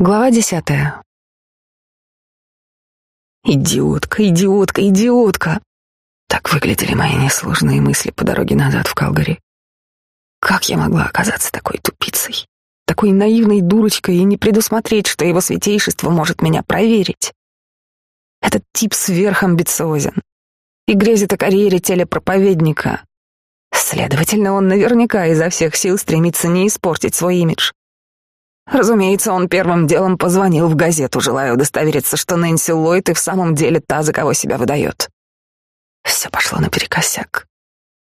Глава десятая. Идиотка, идиотка, идиотка. Так выглядели мои несложные мысли по дороге назад в Калгари. Как я могла оказаться такой тупицей, такой наивной дурочкой и не предусмотреть, что его святейшество может меня проверить? Этот тип сверхамбициозен и грезит о карьере телепроповедника. Следовательно, он наверняка изо всех сил стремится не испортить свой имидж. Разумеется, он первым делом позвонил в газету, желая удостовериться, что Нэнси Ллойд и в самом деле та, за кого себя выдает. Все пошло наперекосяк,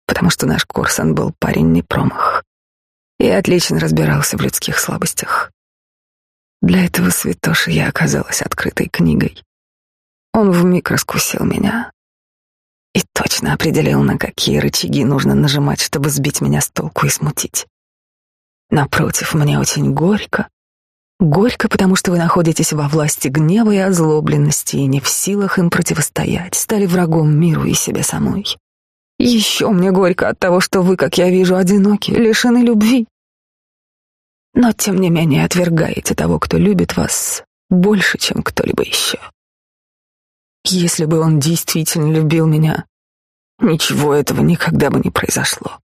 потому что наш Корсон был парень не промах и отлично разбирался в людских слабостях. Для этого святоши я оказалась открытой книгой. Он вмиг раскусил меня и точно определил, на какие рычаги нужно нажимать, чтобы сбить меня с толку и смутить. Напротив, мне очень горько. Горько, потому что вы находитесь во власти гнева и озлобленности и не в силах им противостоять, стали врагом миру и себе самой. Еще мне горько от того, что вы, как я вижу, одиноки, лишены любви. Но, тем не менее, отвергаете того, кто любит вас больше, чем кто-либо еще. Если бы он действительно любил меня, ничего этого никогда бы не произошло.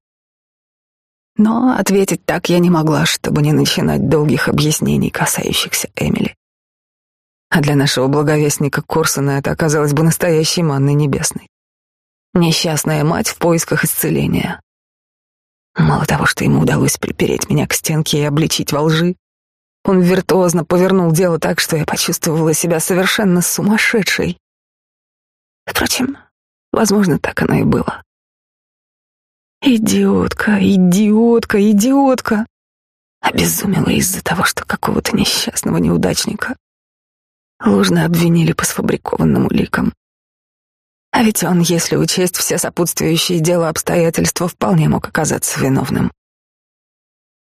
Но ответить так я не могла, чтобы не начинать долгих объяснений, касающихся Эмили. А для нашего благовестника Корсона это оказалось бы настоящей манной небесной. Несчастная мать в поисках исцеления. Мало того, что ему удалось припереть меня к стенке и обличить во лжи, он виртуозно повернул дело так, что я почувствовала себя совершенно сумасшедшей. Впрочем, возможно, так оно и было. Идиотка, идиотка, идиотка. Обезумела из-за того, что какого-то несчастного неудачника ложно обвинили по сфабрикованным уликам. А ведь он, если учесть все сопутствующие делу обстоятельства, вполне мог оказаться виновным.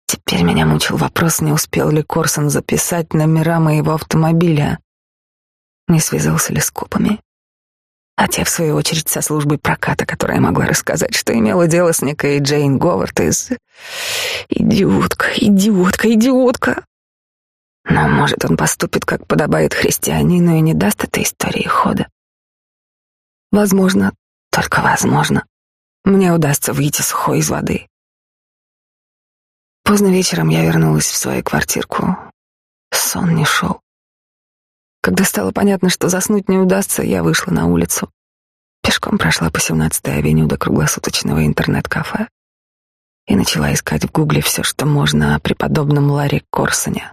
Теперь меня мучил вопрос, не успел ли Корсон записать номера моего автомобиля, не связался ли с копами а те, в свою очередь, со службой проката, которая могла рассказать, что имела дело с некой Джейн Говард из... Идиотка, идиотка, идиотка. Но, может, он поступит, как подобает христианину, и не даст этой истории хода. Возможно, только возможно, мне удастся выйти сухой из воды. Поздно вечером я вернулась в свою квартирку. Сон не шел. Когда стало понятно, что заснуть не удастся, я вышла на улицу. Пешком прошла по 17-й авеню до круглосуточного интернет-кафе и начала искать в гугле все, что можно о преподобном Ларри Корсоне.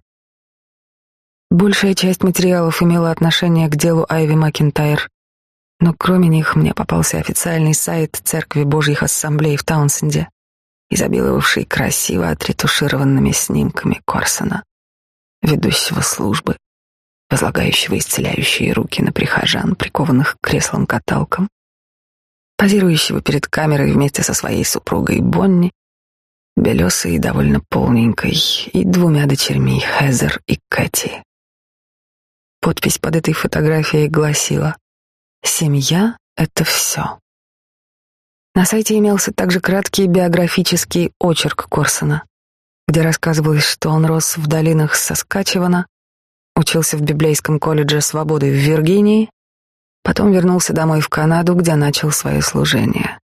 Большая часть материалов имела отношение к делу Айви Макинтайр, но кроме них мне попался официальный сайт Церкви Божьих Ассамблей в Таунсенде, изобиловавший красиво отретушированными снимками Корсона, ведущего службы возлагающего исцеляющие руки на прихожан, прикованных к креслам-каталкам, позирующего перед камерой вместе со своей супругой Бонни, белесой и довольно полненькой, и двумя дочерьми Хезер и Кэти. Подпись под этой фотографией гласила «Семья — это все». На сайте имелся также краткий биографический очерк Корсона, где рассказывалось, что он рос в долинах Соскачевана, Учился в библейском колледже свободы в Виргинии, потом вернулся домой в Канаду, где начал свое служение.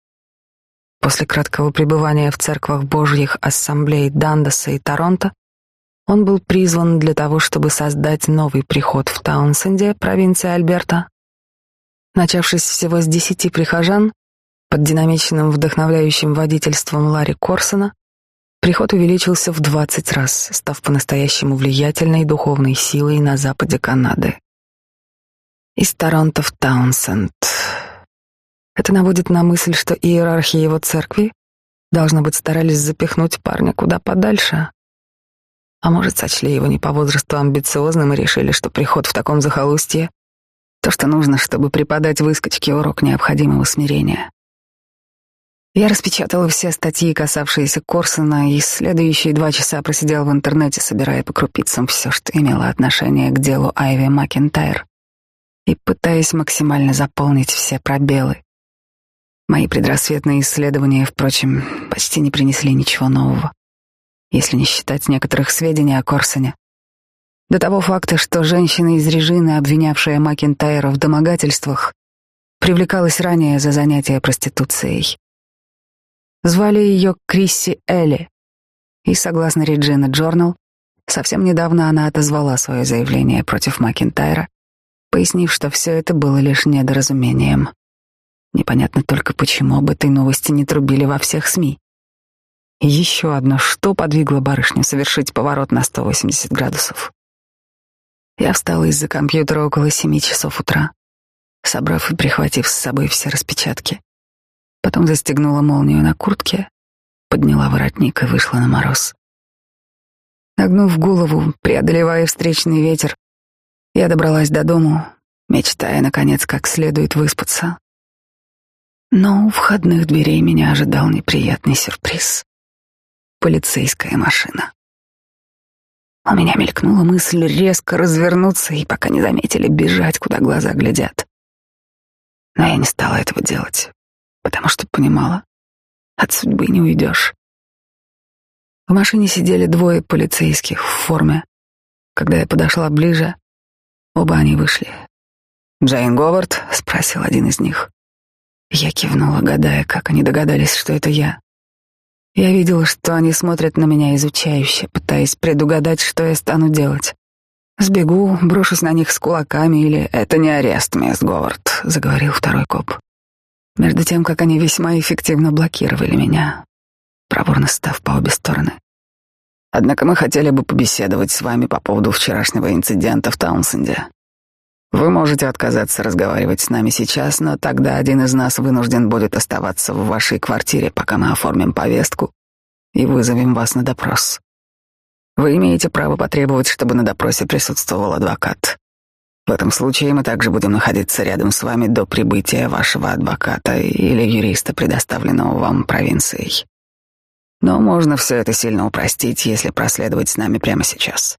После краткого пребывания в церквах Божьих ассамблей Дандаса и Торонто он был призван для того, чтобы создать новый приход в Таунсенде, провинции Альберта. Начавшись всего с десяти прихожан, под динамичным вдохновляющим водительством Ларри Корсона, Приход увеличился в двадцать раз, став по-настоящему влиятельной духовной силой на западе Канады. Из Торонто в Таунсенд. Это наводит на мысль, что иерархи его церкви, должно быть, старались запихнуть парня куда подальше. А может, сочли его не по возрасту амбициозным и решили, что приход в таком захолустье — то, что нужно, чтобы преподать выскочке урок необходимого смирения. Я распечатала все статьи, касавшиеся Корсона, и следующие два часа просидела в интернете, собирая по крупицам все, что имело отношение к делу Айви Макентайр, и пытаясь максимально заполнить все пробелы. Мои предрассветные исследования, впрочем, почти не принесли ничего нового, если не считать некоторых сведений о Корсоне. До того факта, что женщина из Режины, обвинявшая Макентайра в домогательствах, привлекалась ранее за занятия проституцией. Звали ее Крисси Элли, и, согласно Реджина Джорнал, совсем недавно она отозвала свое заявление против Макентайра, пояснив, что все это было лишь недоразумением. Непонятно только, почему об этой новости не трубили во всех СМИ. Еще одно, что подвигло барышню совершить поворот на 180 градусов. Я встала из-за компьютера около семи часов утра, собрав и прихватив с собой все распечатки. Потом застегнула молнию на куртке, подняла воротник и вышла на мороз. Нагнув голову, преодолевая встречный ветер, я добралась до дому, мечтая, наконец, как следует выспаться. Но у входных дверей меня ожидал неприятный сюрприз. Полицейская машина. У меня мелькнула мысль резко развернуться и, пока не заметили, бежать, куда глаза глядят. Но я не стала этого делать, потому что понимала, от судьбы не уйдешь. В машине сидели двое полицейских в форме. Когда я подошла ближе, оба они вышли. «Джейн Говард?» — спросил один из них. Я кивнула, гадая, как они догадались, что это я. Я видела, что они смотрят на меня изучающе, пытаясь предугадать, что я стану делать. Сбегу, брошусь на них с кулаками или «Это не арест, мисс Говард», — заговорил второй коп. Между тем, как они весьма эффективно блокировали меня, проворно став по обе стороны. Однако мы хотели бы побеседовать с вами по поводу вчерашнего инцидента в Таунсенде. Вы можете отказаться разговаривать с нами сейчас, но тогда один из нас вынужден будет оставаться в вашей квартире, пока мы оформим повестку и вызовем вас на допрос. Вы имеете право потребовать, чтобы на допросе присутствовал адвокат. В этом случае мы также будем находиться рядом с вами до прибытия вашего адвоката или юриста, предоставленного вам провинцией. Но можно все это сильно упростить, если проследовать с нами прямо сейчас.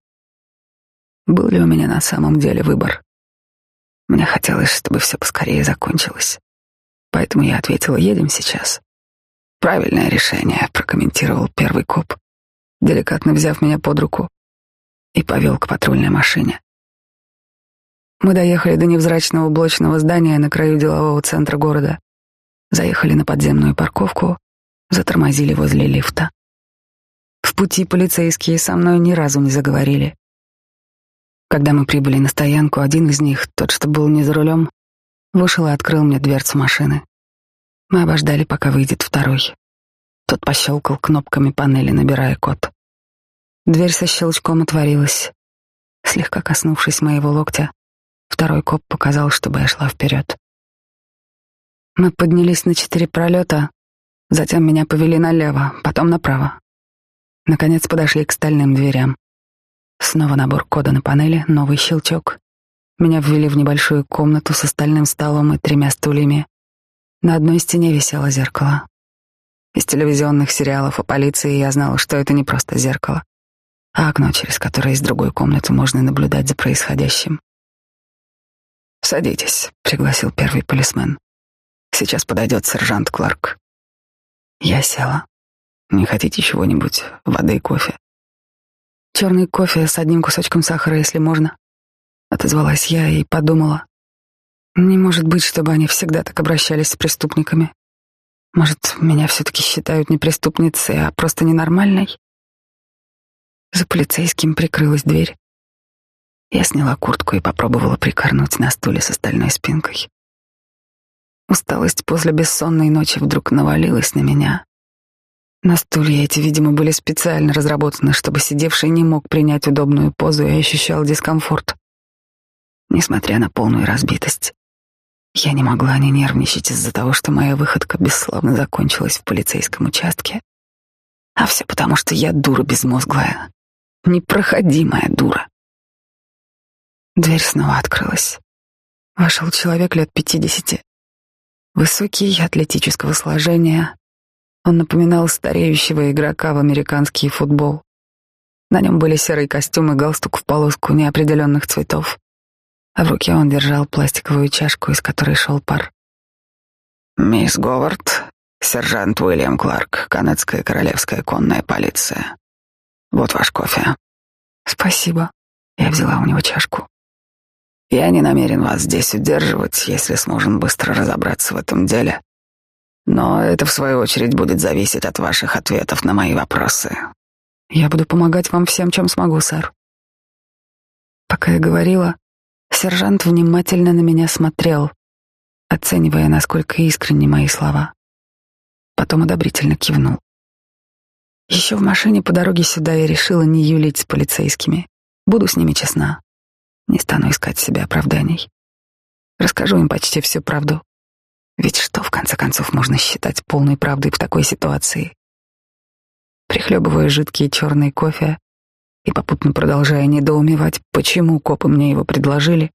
Был ли у меня на самом деле выбор? Мне хотелось, чтобы все поскорее закончилось. Поэтому я ответила, едем сейчас. Правильное решение, прокомментировал первый коп, деликатно взяв меня под руку и повел к патрульной машине. Мы доехали до невзрачного блочного здания на краю делового центра города, заехали на подземную парковку, затормозили возле лифта. В пути полицейские со мной ни разу не заговорили. Когда мы прибыли на стоянку, один из них, тот, что был не за рулем, вышел и открыл мне дверцу машины. Мы обождали, пока выйдет второй. Тот пощелкал кнопками панели, набирая код. Дверь со щелчком отворилась. Слегка коснувшись моего локтя, второй коп показал, чтобы я шла вперед. Мы поднялись на четыре пролета, затем меня повели налево, потом направо. Наконец подошли к стальным дверям. Снова набор кода на панели, новый щелчок. Меня ввели в небольшую комнату с остальным столом и тремя стульями. На одной стене висело зеркало. Из телевизионных сериалов о полиции я знала, что это не просто зеркало, а окно, через которое из другой комнаты можно наблюдать за происходящим. «Садитесь», — пригласил первый полисмен. «Сейчас подойдет сержант Кларк». Я села. «Не хотите чего-нибудь? Воды и кофе?» Черный кофе с одним кусочком сахара, если можно. Отозвалась я и подумала. Не может быть, чтобы они всегда так обращались с преступниками. Может, меня все-таки считают не преступницей, а просто ненормальной? За полицейским прикрылась дверь. Я сняла куртку и попробовала прикорнуть на стуле с остальной спинкой. Усталость после бессонной ночи вдруг навалилась на меня. На стулья эти, видимо, были специально разработаны, чтобы сидевший не мог принять удобную позу и ощущал дискомфорт. Несмотря на полную разбитость, я не могла не нервничать из-за того, что моя выходка бесславно закончилась в полицейском участке. А все потому, что я дура безмозглая, непроходимая дура. Дверь снова открылась. Вошел человек лет пятидесяти. Высокий, атлетического сложения, он напоминал стареющего игрока в американский футбол. На нем были серый костюм и галстук в полоску неопределенных цветов, а в руке он держал пластиковую чашку, из которой шел пар. «Мисс Говард, сержант Уильям Кларк, канадская королевская конная полиция. Вот ваш кофе». «Спасибо». Я взяла у него чашку. Я не намерен вас здесь удерживать, если сможем быстро разобраться в этом деле. Но это, в свою очередь, будет зависеть от ваших ответов на мои вопросы. Я буду помогать вам всем, чем смогу, сэр. Пока я говорила, сержант внимательно на меня смотрел, оценивая, насколько искренни мои слова. Потом одобрительно кивнул. Еще в машине по дороге сюда я решила не юлить с полицейскими. Буду с ними честна. Не стану искать себе оправданий. Расскажу им почти всю правду. Ведь что, в конце концов, можно считать полной правдой в такой ситуации? Прихлебывая жидкий черный кофе и попутно продолжая недоумевать, почему копы мне его предложили,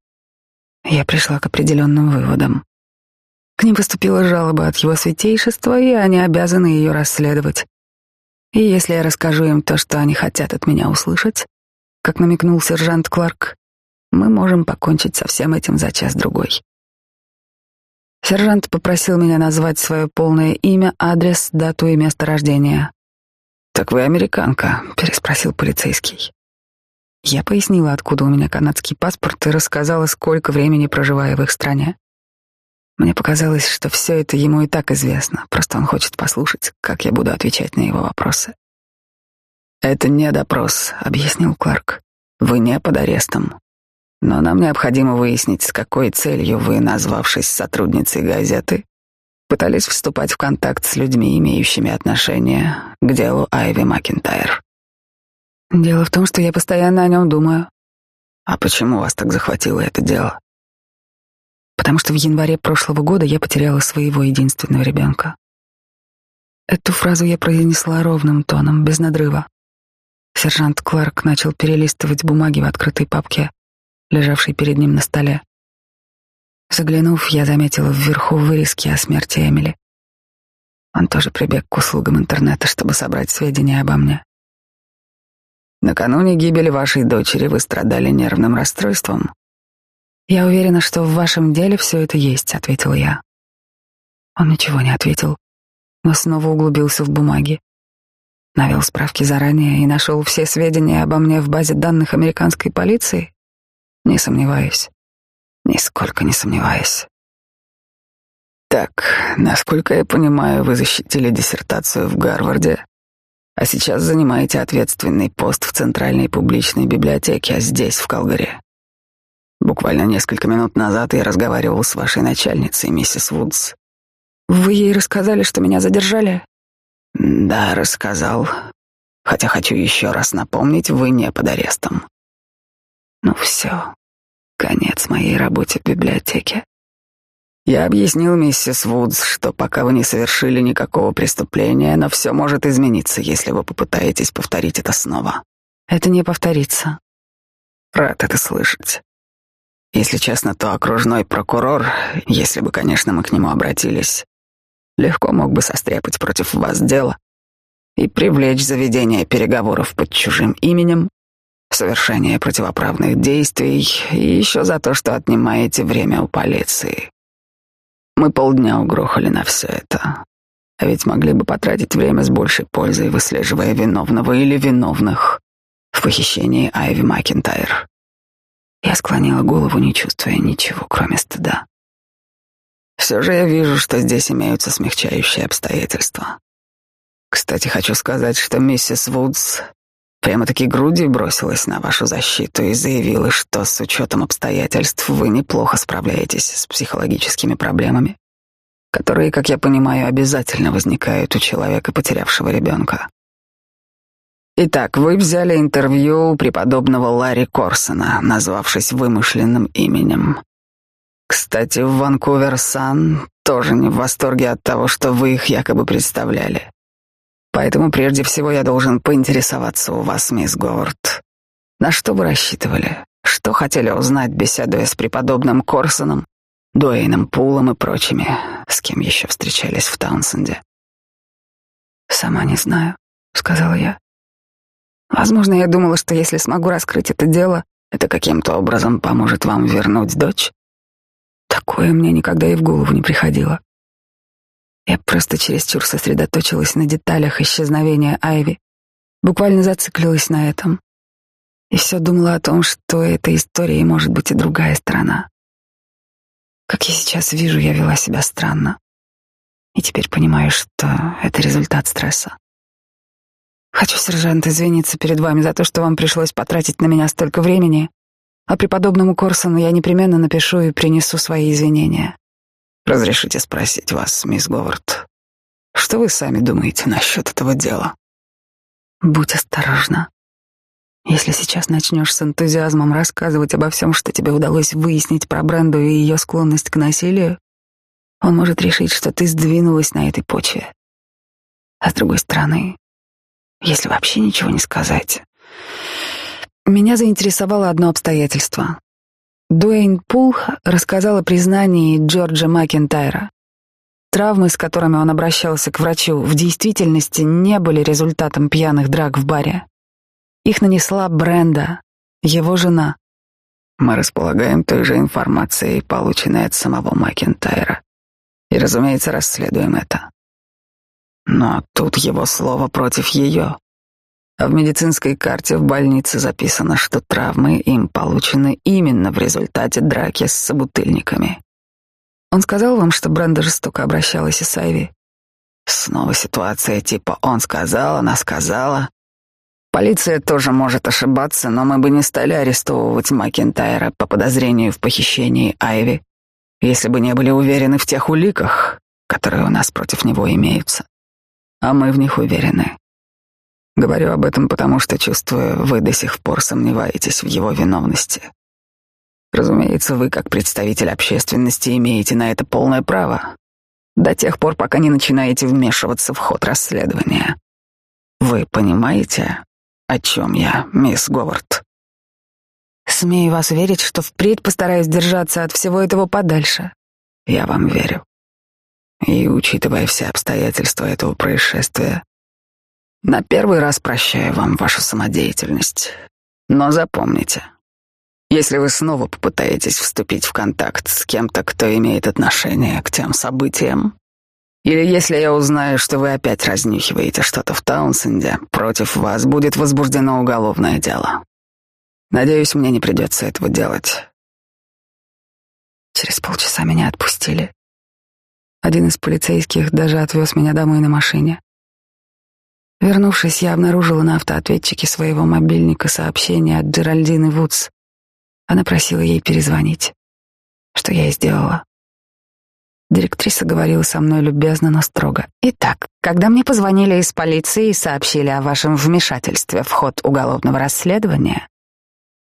я пришла к определенным выводам. К ним поступила жалоба от его святейшества, и они обязаны ее расследовать. И если я расскажу им то, что они хотят от меня услышать, как намекнул сержант Кларк, мы можем покончить со всем этим за час-другой. Сержант попросил меня назвать свое полное имя, адрес, дату и место рождения. «Так вы американка?» — переспросил полицейский. Я пояснила, откуда у меня канадский паспорт, и рассказала, сколько времени проживаю в их стране. Мне показалось, что все это ему и так известно, просто он хочет послушать, как я буду отвечать на его вопросы. «Это не допрос», — объяснил Кларк. «Вы не под арестом. Но нам необходимо выяснить, с какой целью вы, назвавшись сотрудницей газеты, пытались вступать в контакт с людьми, имеющими отношение к делу Айви Макинтайр. Дело в том, что я постоянно о нем думаю. А почему вас так захватило это дело? потому что в январе прошлого года я потеряла своего единственного ребенка. Эту фразу я произнесла ровным тоном, без надрыва. Сержант Кларк начал перелистывать бумаги в открытой папке, лежавшей перед ним на столе. Заглянув, я заметила вверху вырезки о смерти Эмили. Он тоже прибег к услугам интернета, чтобы собрать сведения обо мне. Накануне гибели вашей дочери вы страдали нервным расстройством. «Я уверена, что в вашем деле все это есть», — ответил я. Он ничего не ответил, но снова углубился в бумаги. Навел справки заранее и нашел все сведения обо мне в базе данных американской полиции. Не сомневаюсь. Нисколько не сомневаюсь. Так, насколько я понимаю, вы защитили диссертацию в Гарварде, а сейчас занимаете ответственный пост в Центральной публичной библиотеке, а здесь, в Калгари. Буквально несколько минут назад я разговаривал с вашей начальницей, миссис Вудс. Вы ей рассказали, что меня задержали? Да, рассказал. Хотя хочу еще раз напомнить, вы не под арестом. Ну все, конец моей работе в библиотеке. Я объяснил миссис Вудс, что пока вы не совершили никакого преступления, но все может измениться, если вы попытаетесь повторить это снова. Это не повторится. Рад это слышать. Если честно, то окружной прокурор, если бы, конечно, мы к нему обратились, легко мог бы состряпать против вас дело и привлечь заведение переговоров под чужим именем, совершение противоправных действий и еще за то, что отнимаете время у полиции. Мы полдня угрохали на все это, а ведь могли бы потратить время с большей пользой, выслеживая виновного или виновных в похищении Айви Макинтайр. Я склонила голову, не чувствуя ничего, кроме стыда. Все же я вижу, что здесь имеются смягчающие обстоятельства. Кстати, хочу сказать, что миссис Вудс прямо-таки грудью бросилась на вашу защиту и заявила, что с учетом обстоятельств вы неплохо справляетесь с психологическими проблемами, которые, как я понимаю, обязательно возникают у человека, потерявшего ребенка. Итак, вы взяли интервью у преподобного Ларри Корсона, назвавшись вымышленным именем. Кстати, в Ванкувер Сан тоже не в восторге от того, что вы их якобы представляли. Поэтому прежде всего я должен поинтересоваться у вас, мисс Говард. На что вы рассчитывали? Что хотели узнать, беседуя с преподобным Корсоном, Дуэйном Пулом и прочими, с кем еще встречались в Таунсенде? «Сама не знаю», — сказала я. Возможно, я думала, что если смогу раскрыть это дело, это каким-то образом поможет вам вернуть дочь. Такое мне никогда и в голову не приходило. Я просто чересчур сосредоточилась на деталях исчезновения Айви, буквально зациклилась на этом. И все думала о том, что этой истории может быть и другая сторона. Как я сейчас вижу, я вела себя странно. И теперь понимаю, что это результат стресса. Хочу, сержант, извиниться перед вами за то, что вам пришлось потратить на меня столько времени, а преподобному Корсону я непременно напишу и принесу свои извинения. Разрешите спросить вас, мисс Говард, что вы сами думаете насчет этого дела? Будь осторожна. Если сейчас начнешь с энтузиазмом рассказывать обо всем, что тебе удалось выяснить про Бренду и ее склонность к насилию, он может решить, что ты сдвинулась на этой почве. А с другой стороны, если вообще ничего не сказать, меня заинтересовало одно обстоятельство. Дуэйн Пул рассказал о признании Джорджа Макентайра. Травмы, с которыми он обращался к врачу, в действительности не были результатом пьяных драк в баре. Их нанесла Бренда, его жена. Мы располагаем той же информацией, полученной от самого Макентайра. И, разумеется, расследуем это. Но тут его слово против ее. А в медицинской карте в больнице записано, что травмы им получены именно в результате драки с собутыльниками. Он сказал вам, что Бренда жестоко обращалась и с Айви? Снова ситуация типа «он сказал, она сказала». Полиция тоже может ошибаться, но мы бы не стали арестовывать Макентайра по подозрению в похищении Айви, если бы не были уверены в тех уликах, которые у нас против него имеются. А мы в них уверены. Говорю об этом потому, что чувствую, вы до сих пор сомневаетесь в его виновности. Разумеется, вы, как представитель общественности, имеете на это полное право. До тех пор, пока не начинаете вмешиваться в ход расследования. Вы понимаете, о чем я, мисс Говард? Смею вас верить, что впредь постараюсь держаться от всего этого подальше. Я вам верю. И, учитывая все обстоятельства этого происшествия, на первый раз прощаю вам вашу самодеятельность. Но запомните, если вы снова попытаетесь вступить в контакт с кем-то, кто имеет отношение к тем событиям, или если я узнаю, что вы опять разнюхиваете что-то в Таунсенде, против вас будет возбуждено уголовное дело. Надеюсь, мне не придется этого делать. Через полчаса меня отпустили. Один из полицейских даже отвез меня домой на машине. Вернувшись, я обнаружила на автоответчике своего мобильника сообщение от Джеральдины Вудс. Она просила ей перезвонить, что я и сделала. Директриса говорила со мной любезно, но строго. «Итак, когда мне позвонили из полиции и сообщили о вашем вмешательстве в ход уголовного расследования,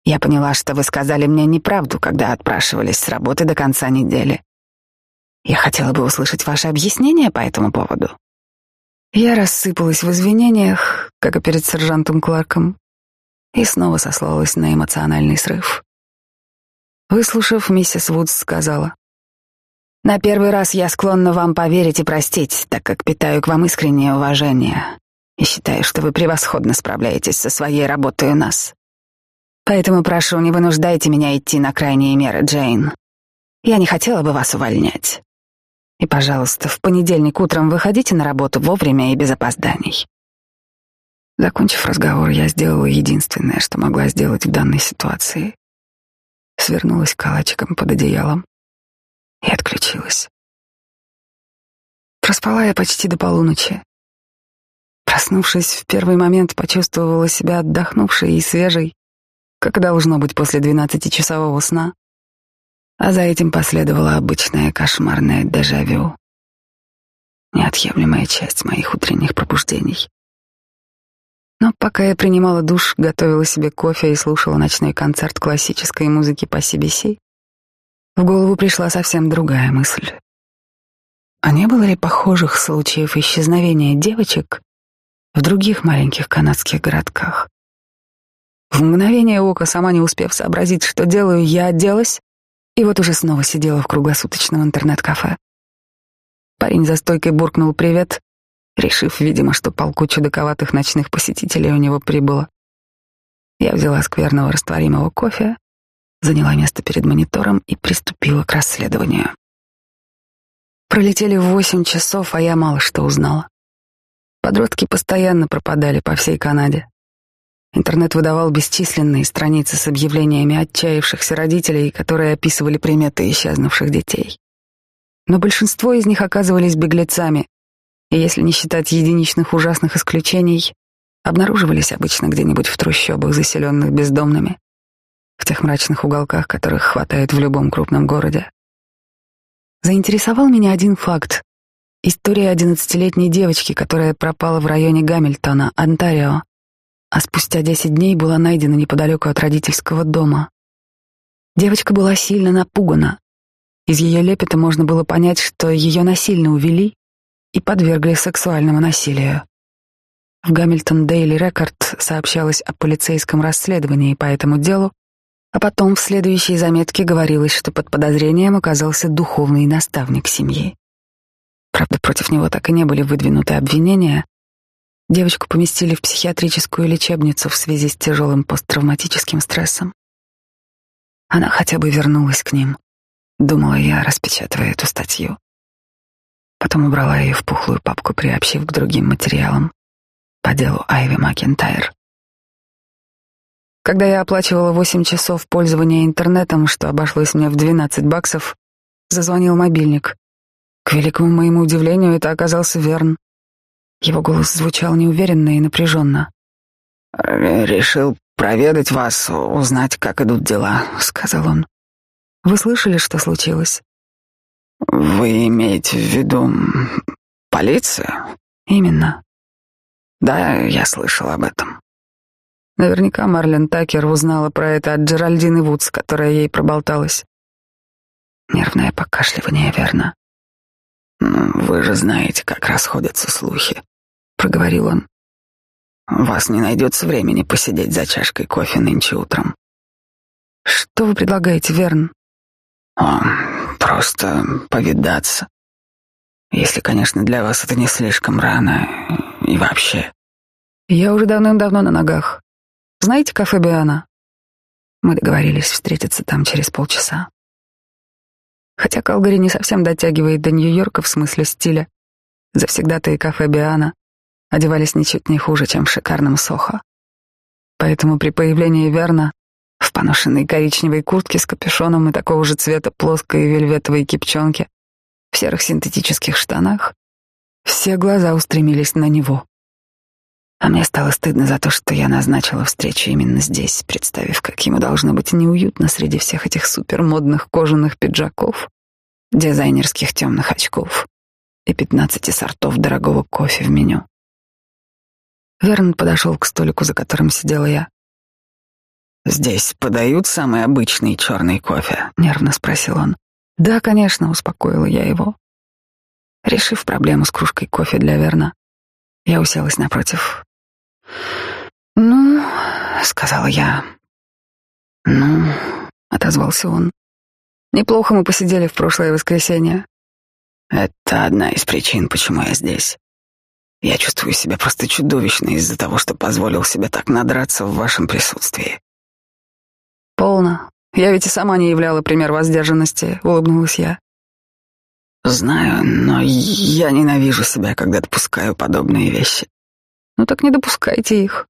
я поняла, что вы сказали мне неправду, когда отпрашивались с работы до конца недели. Я хотела бы услышать ваше объяснение по этому поводу». Я рассыпалась в извинениях, как и перед сержантом Кларком, и снова сослалась на эмоциональный срыв. Выслушав, миссис Вудс сказала, «На первый раз я склонна вам поверить и простить, так как питаю к вам искреннее уважение и считаю, что вы превосходно справляетесь со своей работой у нас. Поэтому прошу, не вынуждайте меня идти на крайние меры, Джейн. Я не хотела бы вас увольнять. И, пожалуйста, в понедельник утром выходите на работу вовремя и без опозданий». Закончив разговор, я сделала единственное, что могла сделать в данной ситуации свернулась калачиком под одеялом и отключилась. Проспала я почти до полуночи. Проснувшись, в первый момент почувствовала себя отдохнувшей и свежей, как должно быть после двенадцатичасового сна, а за этим последовала обычная кошмарная дежавю, неотъемлемая часть моих утренних пробуждений. Но пока я принимала душ, готовила себе кофе и слушала ночной концерт классической музыки по CBC, в голову пришла совсем другая мысль. А не было ли похожих случаев исчезновения девочек в других маленьких канадских городках? В мгновение ока, сама не успев сообразить, что делаю, я оделась и вот уже снова сидела в круглосуточном интернет-кафе. Парень за стойкой буркнул «Привет», решив, видимо, что полку чудаковатых ночных посетителей у него прибыло. Я взяла скверного растворимого кофе, заняла место перед монитором и приступила к расследованию. Пролетели восемь часов, а я мало что узнала. Подростки постоянно пропадали по всей Канаде. Интернет выдавал бесчисленные страницы с объявлениями отчаявшихся родителей, которые описывали приметы исчезнувших детей. Но большинство из них оказывались беглецами, и если не считать единичных ужасных исключений, обнаруживались обычно где-нибудь в трущобах, заселенных бездомными, в тех мрачных уголках, которых хватает в любом крупном городе. Заинтересовал меня один факт. История одиннадцатилетней девочки, которая пропала в районе Гамильтона, Онтарио, а спустя десять дней была найдена неподалеку от родительского дома. Девочка была сильно напугана. Из ее лепета можно было понять, что ее насильно увели и подвергли сексуальному насилию. В Гамильтон Дейли Рекорд сообщалось о полицейском расследовании по этому делу, а потом в следующей заметке говорилось, что под подозрением оказался духовный наставник семьи. Правда, против него так и не были выдвинуты обвинения. Девочку поместили в психиатрическую лечебницу в связи с тяжелым посттравматическим стрессом. Она хотя бы вернулась к ним, думала я, распечатывая эту статью. Потом убрала ее в пухлую папку, приобщив к другим материалам по делу Айви Макентайр. Когда я оплачивала 8 часов пользования интернетом, что обошлось мне в 12 баксов, зазвонил мобильник. К великому моему удивлению, это оказался Верн. Его голос звучал неуверенно и напряженно. «Решил проведать вас, узнать, как идут дела», — сказал он. «Вы слышали, что случилось?» «Вы имеете в виду полицию?» «Именно». «Да, я слышал об этом». Наверняка Марлен Такер узнала про это от Джеральдины Вудс, которая ей проболталась. Нервное покашливание, верно? Ну, вы же знаете, как расходятся слухи, проговорил он. У вас не найдется времени посидеть за чашкой кофе нынче утром. Что вы предлагаете, Верн? О, просто повидаться. Если, конечно, для вас это не слишком рано и вообще. Я уже давным-давно на ногах. Знаете кафе Биана? Мы договорились встретиться там через полчаса. Хотя Калгари не совсем дотягивает до Нью-Йорка в смысле стиля, завсегда-то и кафе Биана одевались ничуть не хуже, чем в шикарном Сохо. Поэтому при появлении Верна в поношенной коричневой куртке с капюшоном и такого же цвета плоской вельветовой кипчонке, в серых синтетических штанах, все глаза устремились на него. А мне стало стыдно за то, что я назначила встречу именно здесь, представив, как ему должно быть неуютно среди всех этих супермодных кожаных пиджаков, дизайнерских темных очков и пятнадцати сортов дорогого кофе в меню. Верн подошел к столику, за которым сидела я. «Здесь подают самый обычный черный кофе?» — нервно спросил он. «Да, конечно», — успокоила я его. Решив проблему с кружкой кофе для Верна, я уселась напротив. «Ну», — сказала я. «Ну», — отозвался он. «Неплохо мы посидели в прошлое воскресенье». «Это одна из причин, почему я здесь. Я чувствую себя просто чудовищно из-за того, что позволил себе так надраться в вашем присутствии». «Полно. Я ведь и сама не являла пример воздержанности», — улыбнулась я. «Знаю, но я ненавижу себя, когда допускаю подобные вещи. Ну так не допускайте их.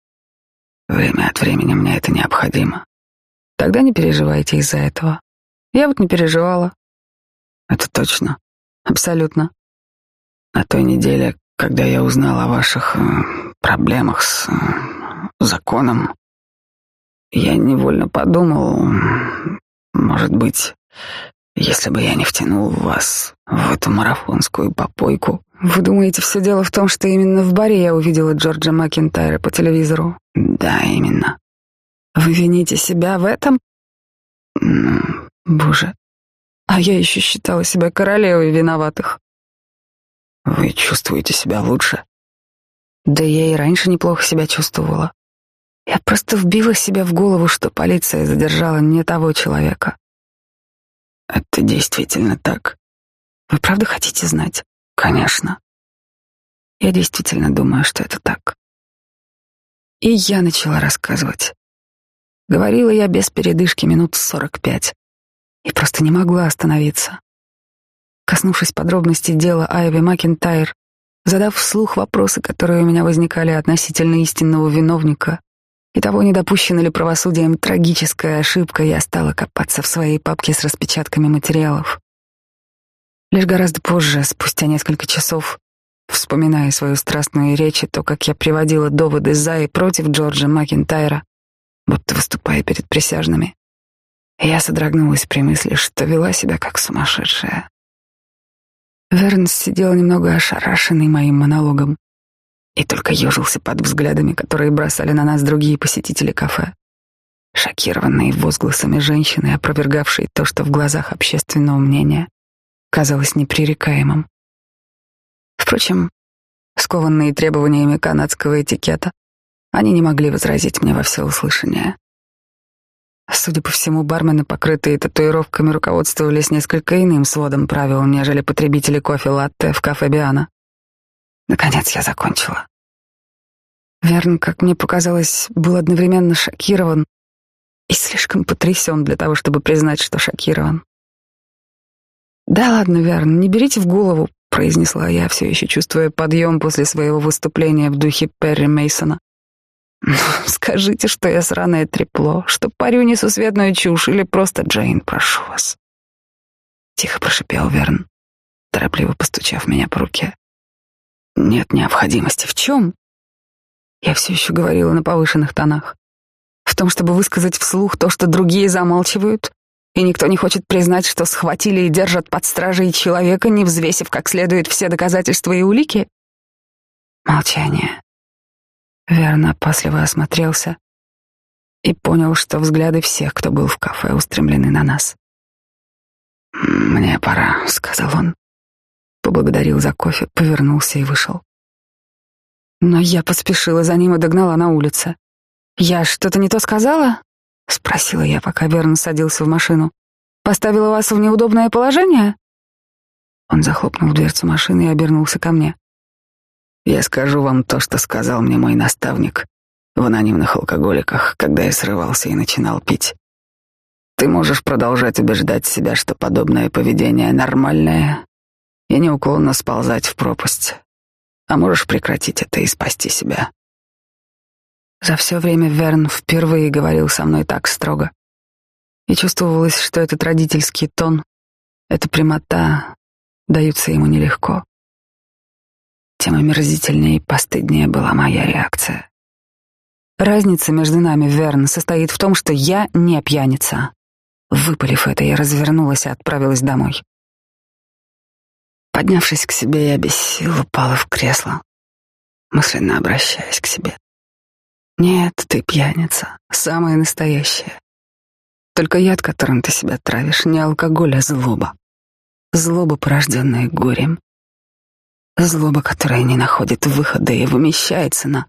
Время от времени мне это необходимо. Тогда не переживайте из-за этого. Я вот не переживала. Это точно. Абсолютно. На той неделе, когда я узнал о ваших э, проблемах с э, законом, я невольно подумал, может быть, если бы я не втянул вас в эту марафонскую попойку, вы думаете, все дело в том, что именно в баре я увидела Джорджа Макинтайра по телевизору? Да, именно. Вы вините себя в этом? Ну, боже. А я еще считала себя королевой виноватых. Вы чувствуете себя лучше? Да я и раньше неплохо себя чувствовала. Я просто вбила себе в голову, что полиция задержала не того человека. Это действительно так. Вы правда хотите знать? Конечно. Я действительно думаю, что это так. И я начала рассказывать. Говорила я без передышки минут сорок пять и просто не могла остановиться. Коснувшись подробностей дела Айви Макентайр, задав вслух вопросы, которые у меня возникали относительно истинного виновника, И того не допущена ли правосудием трагическая ошибка, я стала копаться в своей папке с распечатками материалов. Лишь гораздо позже, спустя несколько часов, вспоминая свою страстную речь и то, как я приводила доводы за и против Джорджа Макинтайра, будто выступая перед присяжными, я содрогнулась при мысли, что вела себя как сумасшедшая. Вернс сидел немного ошарашенный моим монологом и только ежился под взглядами, которые бросали на нас другие посетители кафе, шокированные возгласами женщины, опровергавшей то, что в глазах общественного мнения казалось непререкаемым. Впрочем, скованные требованиями канадского этикета, они не могли возразить мне во всеуслышание. Судя по всему, бармены, покрытые татуировками, руководствовались несколько иным сводом правил, нежели потребители кофе-латте в кафе Биана. Наконец я закончила. Верн, как мне показалось, был одновременно шокирован и слишком потрясен для того, чтобы признать, что шокирован. «Да ладно, Верн, не берите в голову», — произнесла я, все еще чувствуя подъем после своего выступления в духе Перри Мейсона. Скажите, что я сраное трепло, что парю несусветную чушь или просто Джейн, прошу вас. Тихо прошипел Верн, торопливо постучав меня по руке. Нет необходимости. В чем? Я все еще говорила на повышенных тонах. В том, чтобы высказать вслух то, что другие замалчивают, и никто не хочет признать, что схватили и держат под стражей человека, не взвесив как следует все доказательства и улики? Молчание. Верно опасливо осмотрелся и понял, что взгляды всех, кто был в кафе, устремлены на нас. «Мне пора», — сказал он. Поблагодарил за кофе, повернулся и вышел. Но я поспешила за ним и догнала на улице. «Я что-то не то сказала?» — спросила я, пока Верн садился в машину. «Поставила вас в неудобное положение?» Он захлопнул дверцу машины и обернулся ко мне. Я скажу вам то, что сказал мне мой наставник в анонимных алкоголиках, когда я срывался и начинал пить. Ты можешь продолжать убеждать себя, что подобное поведение нормальное, и неуклонно сползать в пропасть, а можешь прекратить это и спасти себя. За все время Верн впервые говорил со мной так строго. И чувствовалось, что этот родительский тон, эта прямота даются ему нелегко тем омерзительнее и постыднее была моя реакция. Разница между нами, Верн, состоит в том, что я не пьяница. Выпалив это, я развернулась и отправилась домой. Поднявшись к себе, я без сил упала в кресло, мысленно обращаясь к себе. Нет, ты пьяница, самая настоящая. Только яд, которым ты себя травишь, не алкоголь, а злоба. Злоба, порожденная горем, Злоба, которая не находит выхода и вымещается на...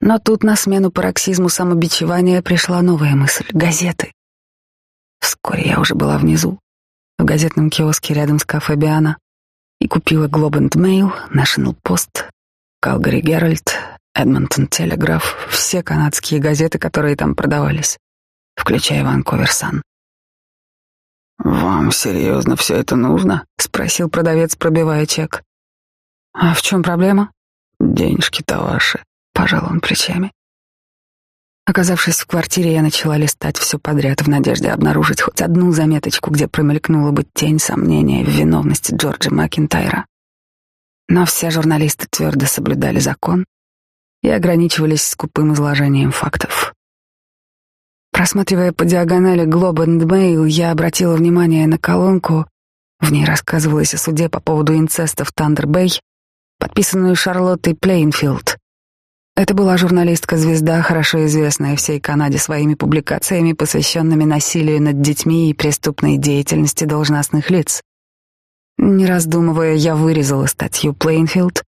Но тут на смену пароксизму самобичевания пришла новая мысль — газеты. Вскоре я уже была внизу, в газетном киоске рядом с кафе Биана, и купила Globe and Mail, National Post, Calgary Herald, Edmonton Telegraph, все канадские газеты, которые там продавались, включая Vancouver Sun. «Вам серьезно все это нужно?» — спросил продавец, пробивая чек. А в чем проблема? Денежки-то ваши, пожал он плечами. Оказавшись в квартире, я начала листать все подряд в надежде обнаружить хоть одну заметочку, где промелькнула бы тень сомнения в виновности Джорджа Макинтайра. Но все журналисты твердо соблюдали закон и ограничивались скупым изложением фактов. Просматривая по диагонали Globe and Mail, я обратила внимание на колонку. В ней рассказывалось о суде по поводу инцеста в Тандер-Бэй подписанную Шарлоттой Плейнфилд. Это была журналистка-звезда, хорошо известная всей Канаде своими публикациями, посвященными насилию над детьми и преступной деятельности должностных лиц. Не раздумывая, я вырезала статью Плейнфилд,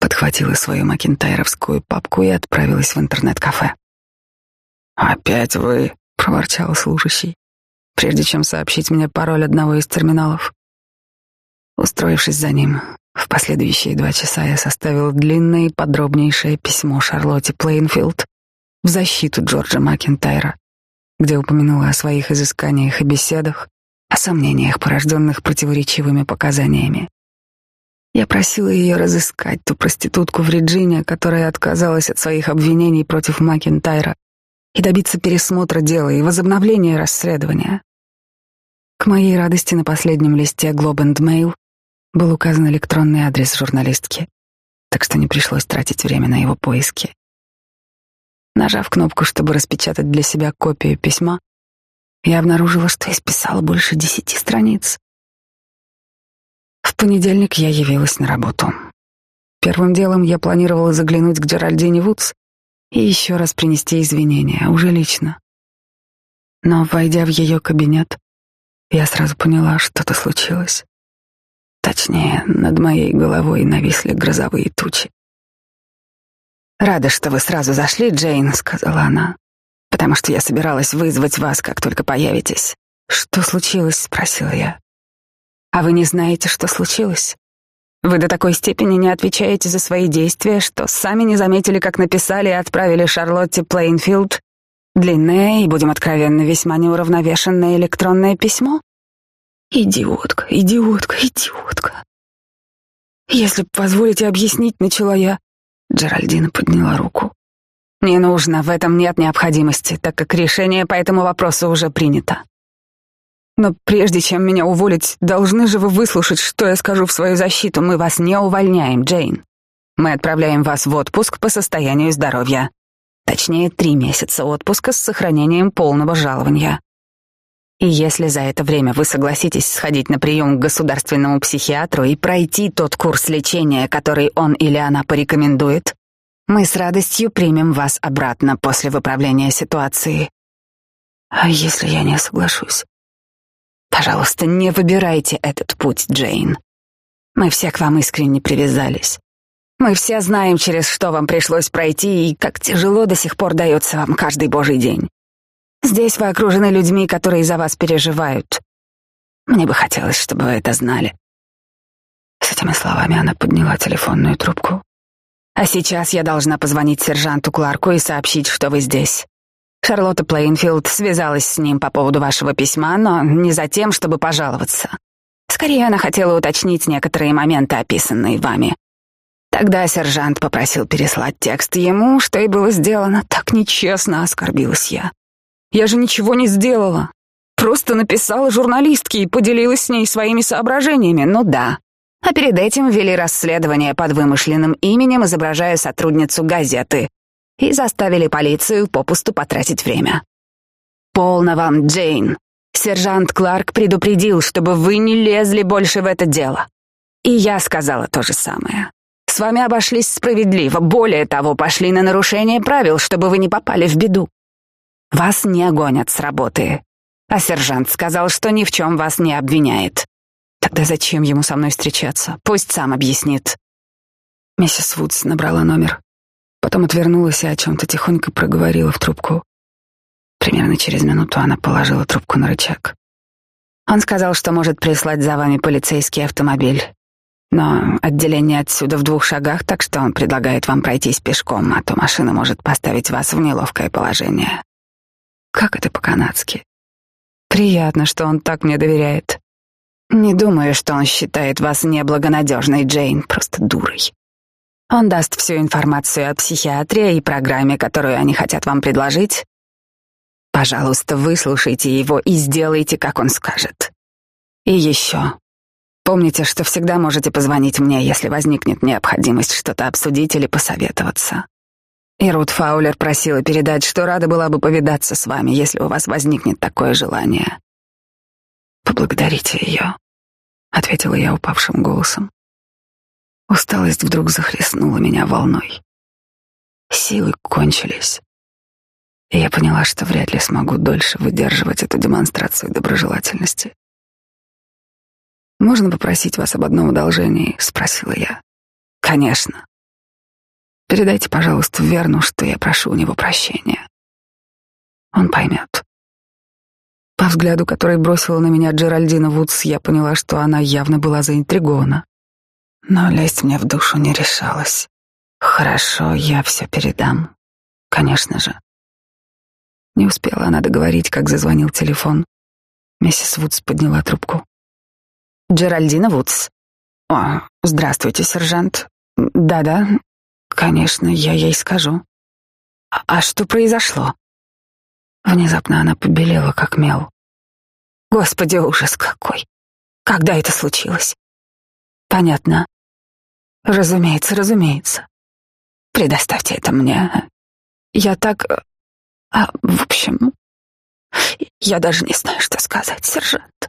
подхватила свою макинтайровскую папку и отправилась в интернет-кафе. «Опять вы?» — проворчал служащий, прежде чем сообщить мне пароль одного из терминалов. Устроившись за ним, в последующие два часа я составила длинное и подробнейшее письмо Шарлотте Плейнфилд в защиту Джорджа Макинтайра, где упомянула о своих изысканиях и беседах, о сомнениях, порожденных противоречивыми показаниями. Я просила ее разыскать ту проститутку в Вирджиния, которая отказалась от своих обвинений против Макинтайра, и добиться пересмотра дела и возобновления расследования. К моей радости на последнем листе Globe and Mail был указан электронный адрес журналистки, так что не пришлось тратить время на его поиски. Нажав кнопку, чтобы распечатать для себя копию письма, я обнаружила, что исписала больше десяти страниц. Понедельник я явилась на работу. Первым делом я планировала заглянуть к Джеральдине Вудс и еще раз принести извинения, уже лично. Но, войдя в ее кабинет, я сразу поняла, что-то случилось. Точнее, над моей головой нависли грозовые тучи. «Рада, что вы сразу зашли, Джейн», — сказала она, «потому что я собиралась вызвать вас, как только появитесь». «Что случилось?» — спросила я. А вы не знаете, что случилось? Вы до такой степени не отвечаете за свои действия, что сами не заметили, как написали и отправили Шарлотте Плейнфилд длинное и, будем откровенны, весьма неуравновешенное электронное письмо? Идиотка, идиотка, идиотка. Если позволите объяснить, начала я. Джеральдина подняла руку. Не нужно, в этом нет необходимости, так как решение по этому вопросу уже принято. Но прежде чем меня уволить, должны же вы выслушать, что я скажу в свою защиту. Мы вас не увольняем, Джейн. Мы отправляем вас в отпуск по состоянию здоровья. Точнее, три месяца отпуска с сохранением полного жалования. И если за это время вы согласитесь сходить на прием к государственному психиатру и пройти тот курс лечения, который он или она порекомендует, мы с радостью примем вас обратно после выправления ситуации. А если я не соглашусь? Пожалуйста, не выбирайте этот путь, Джейн. Мы все к вам искренне привязались. Мы все знаем, через что вам пришлось пройти и как тяжело до сих пор дается вам каждый божий день. Здесь вы окружены людьми, которые за вас переживают. Мне бы хотелось, чтобы вы это знали. С этими словами она подняла телефонную трубку. А сейчас я должна позвонить сержанту Кларку и сообщить, что вы здесь. Шарлотта Плейнфилд связалась с ним по поводу вашего письма, но не за тем, чтобы пожаловаться. Скорее, она хотела уточнить некоторые моменты, описанные вами. Тогда сержант попросил переслать текст ему, что и было сделано. Так нечестно, оскорбилась я. Я же ничего не сделала. Просто написала журналистке и поделилась с ней своими соображениями. Ну да. А перед этим вели расследование под вымышленным именем, изображая сотрудницу газеты, и заставили полицию попусту потратить время. «Полно вам, Джейн. Сержант Кларк предупредил, чтобы вы не лезли больше в это дело. И я сказала то же самое. С вами обошлись справедливо, более того, пошли на нарушение правил, чтобы вы не попали в беду. Вас не гонят с работы. А сержант сказал, что ни в чем вас не обвиняет. Тогда зачем ему со мной встречаться? Пусть сам объяснит. Миссис Вудс набрала номер. Потом отвернулась и о чем-то тихонько проговорила в трубку. Примерно через минуту она положила трубку на рычаг. Он сказал, что может прислать за вами полицейский автомобиль. Но отделение отсюда в двух шагах, так что он предлагает вам пройтись пешком, а то машина может поставить вас в неловкое положение. Как это по-канадски? Приятно, что он так мне доверяет. Не думаю, что он считает вас неблагонадежной, Джейн, просто дурой. Он даст всю информацию о психиатрии и программе, которую они хотят вам предложить. Пожалуйста, выслушайте его и сделайте, как он скажет. И еще. Помните, что всегда можете позвонить мне, если возникнет необходимость что-то обсудить или посоветоваться. И Рут Фаулер просила передать, что рада была бы повидаться с вами, если у вас возникнет такое желание. Поблагодарите ее, ответила я упавшим голосом. Усталость вдруг захлестнула меня волной. Силы кончились. И я поняла, что вряд ли смогу дольше выдерживать эту демонстрацию доброжелательности. «Можно попросить вас об одном одолжении?» — спросила я. «Конечно. Передайте, пожалуйста, Верну, что я прошу у него прощения. Он поймет». По взгляду, который бросила на меня Джеральдина Вудс, я поняла, что она явно была заинтригована но лезть мне в душу не решалась. Хорошо, я все передам. Конечно же. Не успела она договорить, как зазвонил телефон. Миссис Вудс подняла трубку. «Джеральдина Вудс. О, здравствуйте, сержант. Да-да, конечно, я ей скажу. А, а что произошло? Внезапно она побелела, как мел. Господи, ужас какой! Когда это случилось? Понятно. Разумеется, разумеется. Предоставьте это мне. Я так... А, в общем, я даже не знаю, что сказать, сержант.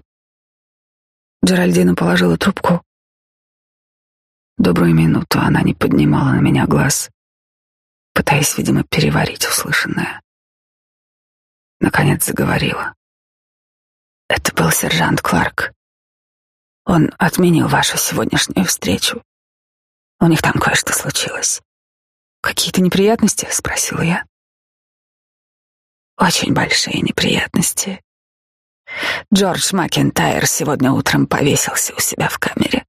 Джеральдина положила трубку. Добрую минуту она не поднимала на меня глаз, пытаясь, видимо, переварить услышанное. Наконец заговорила. Это был сержант Кларк. Он отменил вашу сегодняшнюю встречу. У них там кое-что случилось. Какие-то неприятности? спросила я. Очень большие неприятности. Джордж Макентайр сегодня утром повесился у себя в камере.